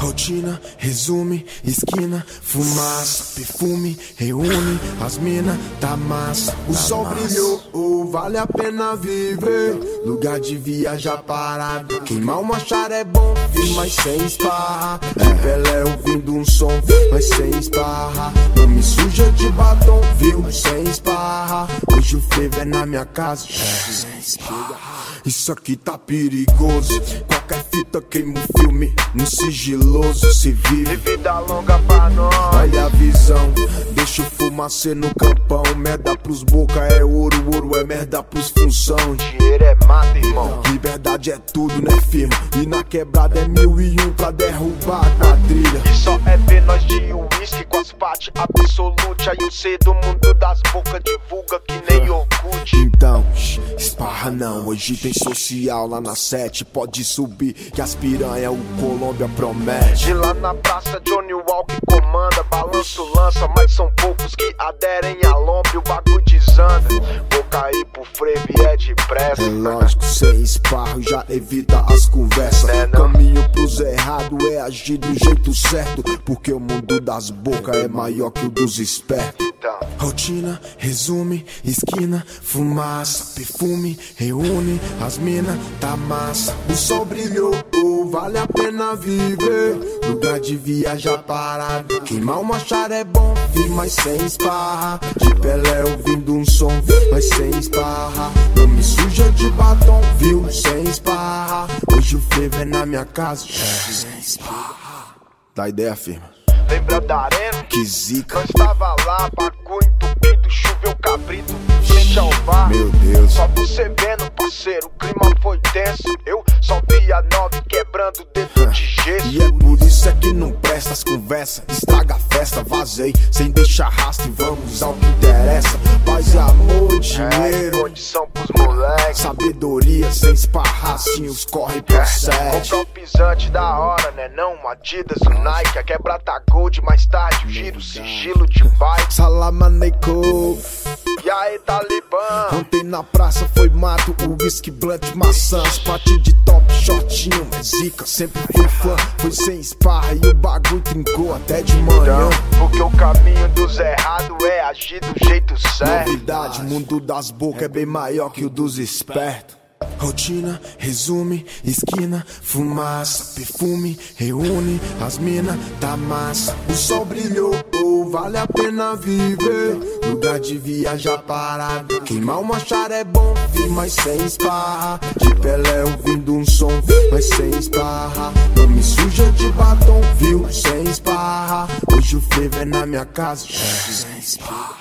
Rotina, resume, esquina, fumaça, perfume, reúne as mina da massa. O sol brilhou, oh, vale a pena viver. Lugar de viajar parado. Queimar uma chara é bom, mas sem esparra. De Pelé ouvindo um som, mas sem esparra. Não me suja de batom, viu? Sem esparra. Hoje o fervo é na minha casa. Isso aqui tá perigoso. Qualquer fita queima o filme. No sigiloso se vive. Vida longa pra nós. Olha a visão. Fumacê no campão. Merda pros boca é ouro, ouro é merda pros função. Dinheiro é mata, irmão. Liberdade é tudo, né, firma? E na quebrada é mil e um pra derrubar a quadrilha. E só é ver nós de uísque com as pates absolute. Aí o C do mundo das bocas divulga que nem Orkut. Então, esparra não, hoje tem social lá na sete. Pode subir que as piranha o Colômbia promete. De lá na praça, Johnny Walk comanda. Balanço lança, mas são poucos que aderem a lombre. O bagulho desanda. Vou cair pro frevo e é depressa. É lógico, sem esparro já evita as conversas. Não? Caminho pros errados é agir do jeito certo. Porque o mundo das bocas é maior que o dos espertos. Então, Rotina, resume, esquina, fumaça, perfume, reúne as mina da massa. O sol brilhou, oh, vale a pena viver. Lugar de viajar parado. Queimar uma chara é bom, vi, mas sem esparra. De Pelé ouvindo um som, mas sem esparra. Não me suja de batom, viu? Sem esparra. Hoje o fervo é na minha casa, sem esparra. Dá ideia, firma. Lembra da arena? Que zica, Nós tava lá, bagulho entupido, choveu cabrito, sem salvar. meu Deus. Só você vendo, parceiro, o clima foi tenso. Eu só vi a nove quebrando dedo de gesso. E é por isso é que não presta as conversas. Estraga a festa, vazei, sem deixar rastro. E vamos ao os corre procede. Comprar o pisante da hora, né? Não, Adidas, o Nike. A quebra tá gold, mais tarde o giro, sigilo de bike. Salamaneco. E aí, Talibã? Ontem na praça foi mato, o whisky blunt, maçã, as patinhas de top, shortinho, é zica, sempre fui fã, foi sem esparra e o bagulho trincou até de manhã. Porque o caminho dos errados é agir do jeito certo. Novidade, mundo das bocas é bem maior que o dos espertos. Rotina, resume, esquina, fumaça, perfume, reúne as mina da massa. O sol brilhou, oh, vale a pena viver. Lugar de viajar parado. Queimar uma chara é bom, vi, mas sem esparra. De Pelé ouvindo um som, mas sem esparra. Não me suja de batom, viu? Sem esparra. Hoje o fervo é na minha casa, sem esparra.